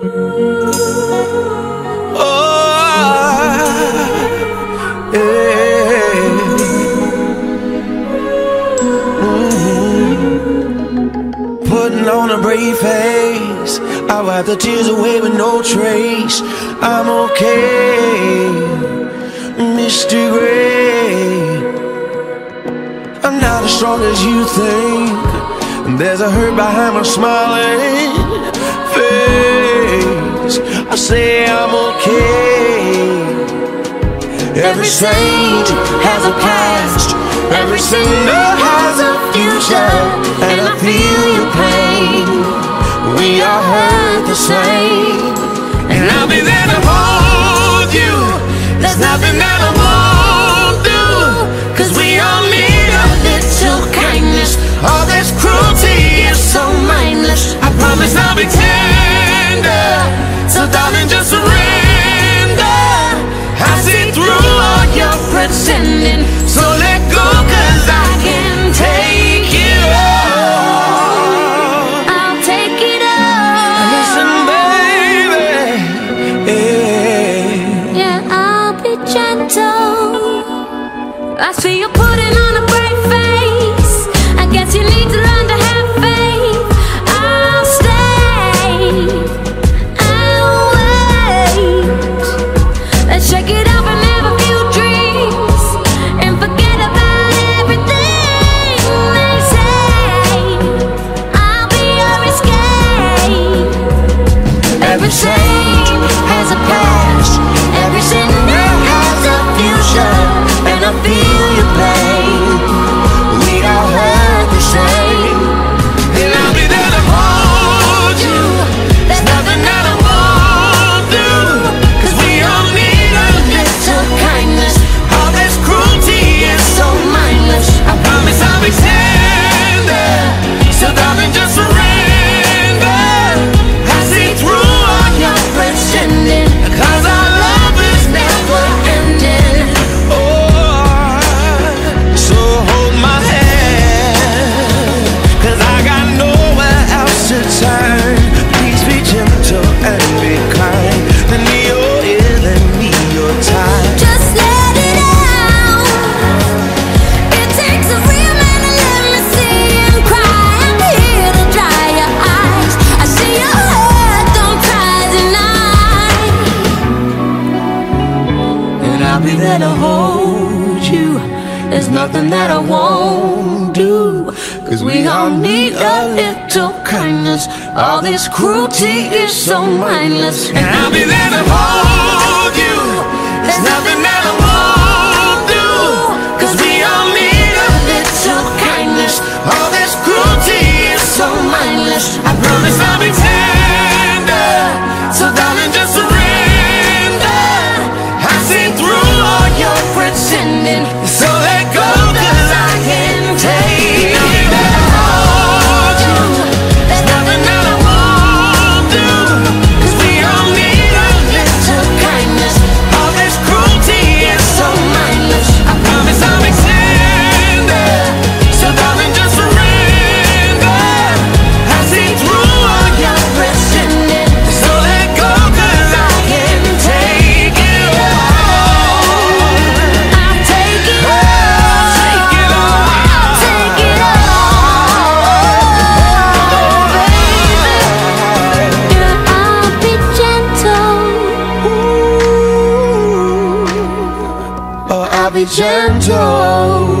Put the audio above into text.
Oh, on a brave face. I wipe the tears away with no trace. I'm okay, Mr. Gray. I'm not as strong as you think. There's a hurt behind my smiling face. Say I'm okay. Every saint has a past. Every sinner has a future. And I feel your pain. We are hurt the same. And I'll be there to hold you. There's nothing that I won't do. Cause we all need a little kindness. All this cruelty is so mindless. I promise I'll be tender. So darling, just surrender. I see through all your pretending. So let go, cause I can take it all. I'll take it all. Listen, baby. Yeah. Yeah, I'll be gentle. I see you putting on a Saint I'll be there to hold you. There's nothing that I won't do. Cause we all need a little kindness. All this cruelty is so mindless. And I'll be there to hold you. There's nothing that I won't pretending. be gentle.